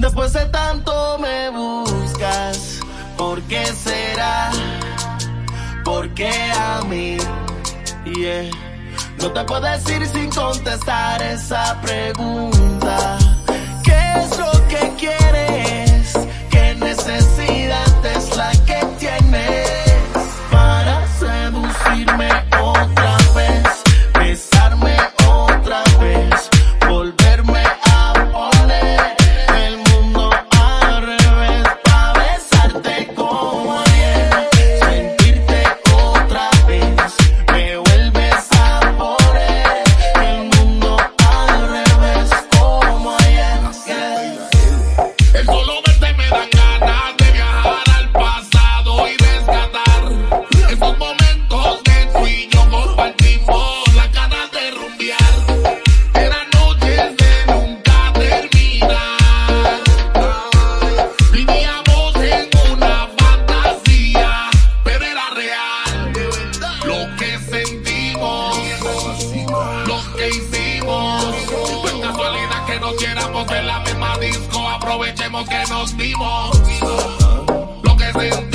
Después de tanto me buscas, ¿por qué será? ¿Por qué a mí? No te puedo decir sin contestar esa pregunta. ¿Qué es lo conociéramos en la misma disco, aprovechemos que nos vimos. Lo que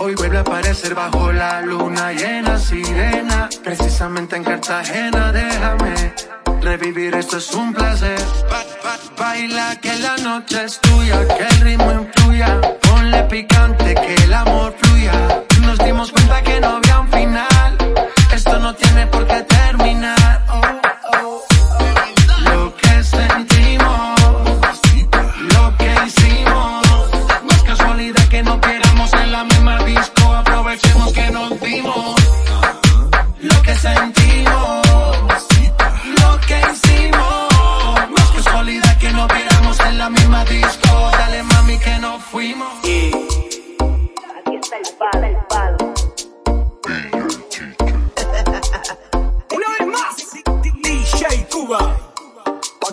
Hoy vuelve a aparecer bajo la luna llena, sirena. Precisamente en Cartagena, déjame revivir, esto es un placer. Baila que la noche es tuya, que el ritmo influya. Ponle picante, que el amor fluya.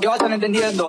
que vayan entendiendo.